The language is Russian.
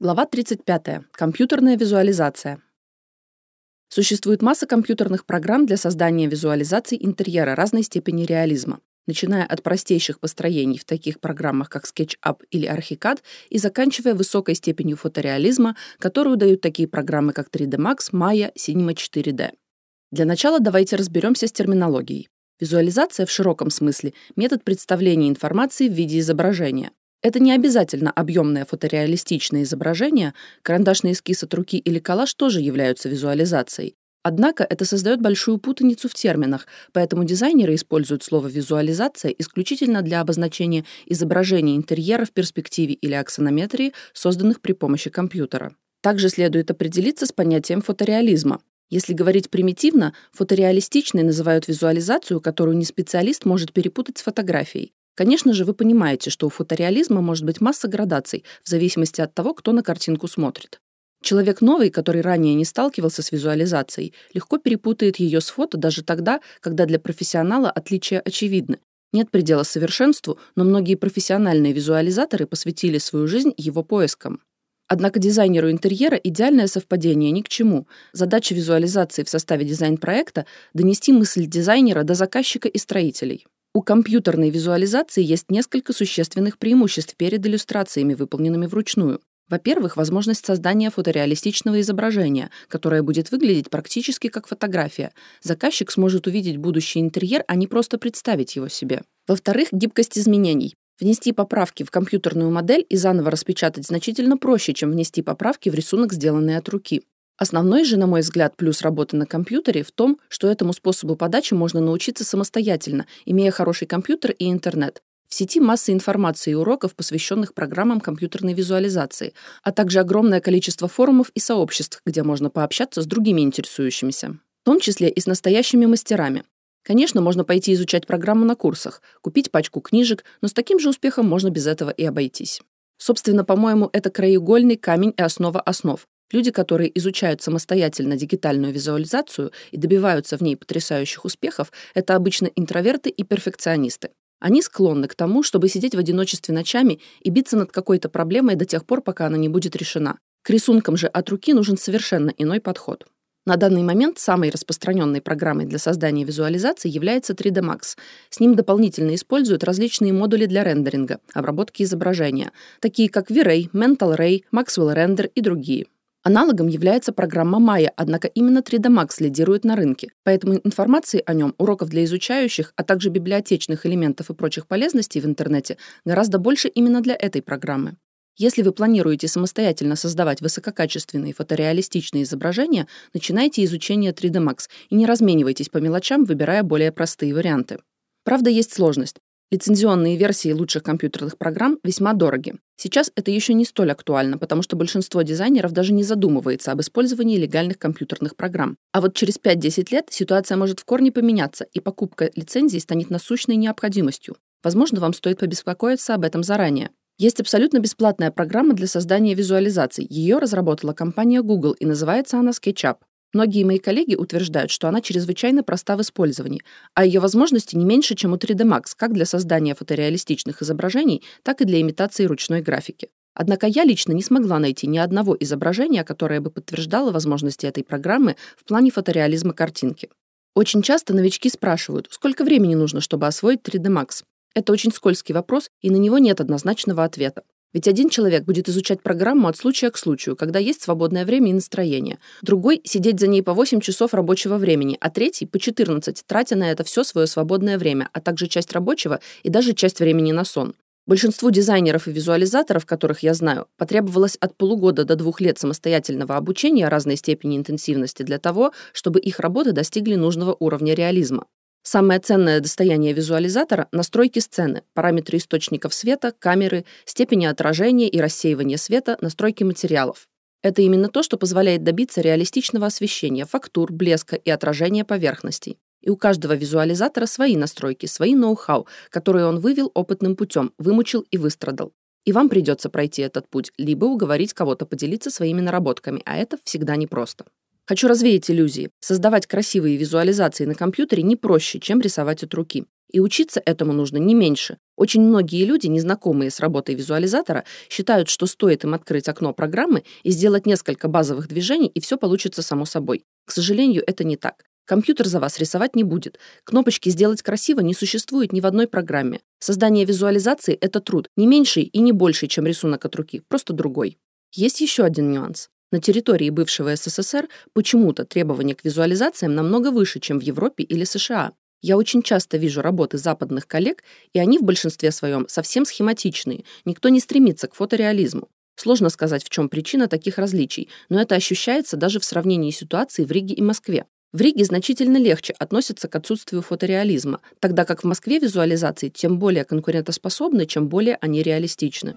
Глава 35. Компьютерная визуализация. Существует масса компьютерных программ для создания визуализаций интерьера разной степени реализма, начиная от простейших построений в таких программах, как SketchUp или Archicad, и заканчивая высокой степенью фотореализма, которую дают такие программы, как 3D Max, Maya, Cinema 4D. Для начала давайте разберемся с терминологией. Визуализация в широком смысле – метод представления информации в виде изображения. Это не обязательно объемное фотореалистичное изображение, карандашный эскиз от руки или коллаж тоже являются визуализацией. Однако это создает большую путаницу в терминах, поэтому дизайнеры используют слово «визуализация» исключительно для обозначения изображения интерьера в перспективе или аксонометрии, созданных при помощи компьютера. Также следует определиться с понятием фотореализма. Если говорить примитивно, фотореалистичной называют визуализацию, которую не специалист может перепутать с фотографией. Конечно же, вы понимаете, что у фотореализма может быть масса градаций в зависимости от того, кто на картинку смотрит. Человек новый, который ранее не сталкивался с визуализацией, легко перепутает ее с фото даже тогда, когда для профессионала отличия очевидны. Нет предела совершенству, но многие профессиональные визуализаторы посвятили свою жизнь его поискам. Однако дизайнеру интерьера идеальное совпадение ни к чему. Задача визуализации в составе дизайн-проекта — донести мысль дизайнера до заказчика и строителей. У компьютерной визуализации есть несколько существенных преимуществ перед иллюстрациями, выполненными вручную. Во-первых, возможность создания фотореалистичного изображения, которое будет выглядеть практически как фотография. Заказчик сможет увидеть будущий интерьер, а не просто представить его себе. Во-вторых, гибкость изменений. Внести поправки в компьютерную модель и заново распечатать значительно проще, чем внести поправки в рисунок, сделанный от руки. Основной же, на мой взгляд, плюс работы на компьютере в том, что этому способу подачи можно научиться самостоятельно, имея хороший компьютер и интернет. В сети масса информации и уроков, посвященных программам компьютерной визуализации, а также огромное количество форумов и сообществ, где можно пообщаться с другими интересующимися, в том числе и с настоящими мастерами. Конечно, можно пойти изучать программу на курсах, купить пачку книжек, но с таким же успехом можно без этого и обойтись. Собственно, по-моему, это краеугольный камень и основа основ, Люди, которые изучают самостоятельно дигитальную визуализацию и добиваются в ней потрясающих успехов, это обычно интроверты и перфекционисты. Они склонны к тому, чтобы сидеть в одиночестве ночами и биться над какой-то проблемой до тех пор, пока она не будет решена. К рисункам же от руки нужен совершенно иной подход. На данный момент самой распространенной программой для создания визуализации является 3D Max. С ним дополнительно используют различные модули для рендеринга, обработки изображения, такие как V-Ray, Mental Ray, Maxwell Render и другие. Аналогом является программа Maya, однако именно 3D Max лидирует на рынке, поэтому информации о нем, уроков для изучающих, а также библиотечных элементов и прочих полезностей в интернете гораздо больше именно для этой программы. Если вы планируете самостоятельно создавать высококачественные фотореалистичные изображения, начинайте изучение 3D Max и не разменивайтесь по мелочам, выбирая более простые варианты. Правда, есть сложность. Лицензионные версии лучших компьютерных программ весьма дороги. Сейчас это еще не столь актуально, потому что большинство дизайнеров даже не задумывается об использовании легальных компьютерных программ. А вот через 5-10 лет ситуация может в корне поменяться, и покупка лицензий станет насущной необходимостью. Возможно, вам стоит побеспокоиться об этом заранее. Есть абсолютно бесплатная программа для создания визуализаций. Ее разработала компания Google, и называется она SketchUp. Многие мои коллеги утверждают, что она чрезвычайно проста в использовании, а ее возможности не меньше, чем у 3D Max, как для создания фотореалистичных изображений, так и для имитации ручной графики. Однако я лично не смогла найти ни одного изображения, которое бы подтверждало возможности этой программы в плане фотореализма картинки. Очень часто новички спрашивают, сколько времени нужно, чтобы освоить 3D Max. Это очень скользкий вопрос, и на него нет однозначного ответа. Ведь один человек будет изучать программу от случая к случаю, когда есть свободное время и настроение. Другой — сидеть за ней по 8 часов рабочего времени, а третий — по 14, тратя на это все свое свободное время, а также часть рабочего и даже часть времени на сон. Большинству дизайнеров и визуализаторов, которых я знаю, потребовалось от полугода до двух лет самостоятельного обучения разной степени интенсивности для того, чтобы их работы достигли нужного уровня реализма. Самое ценное достояние визуализатора — настройки сцены, параметры источников света, камеры, степени отражения и рассеивания света, настройки материалов. Это именно то, что позволяет добиться реалистичного освещения, фактур, блеска и отражения поверхностей. И у каждого визуализатора свои настройки, свои ноу-хау, которые он вывел опытным путем, вымучил и выстрадал. И вам придется пройти этот путь, либо уговорить кого-то поделиться своими наработками, а это всегда непросто. Хочу развеять иллюзии. Создавать красивые визуализации на компьютере не проще, чем рисовать от руки. И учиться этому нужно не меньше. Очень многие люди, незнакомые с работой визуализатора, считают, что стоит им открыть окно программы и сделать несколько базовых движений, и все получится само собой. К сожалению, это не так. Компьютер за вас рисовать не будет. Кнопочки «Сделать красиво» не существует ни в одной программе. Создание визуализации — это труд, не меньший и не больший, чем рисунок от руки, просто другой. Есть еще один нюанс. На территории бывшего СССР почему-то требования к визуализациям намного выше, чем в Европе или США. Я очень часто вижу работы западных коллег, и они в большинстве своем совсем схематичные, никто не стремится к фотореализму. Сложно сказать, в чем причина таких различий, но это ощущается даже в сравнении ситуации в Риге и Москве. В Риге значительно легче относятся к отсутствию фотореализма, тогда как в Москве визуализации тем более конкурентоспособны, чем более они реалистичны.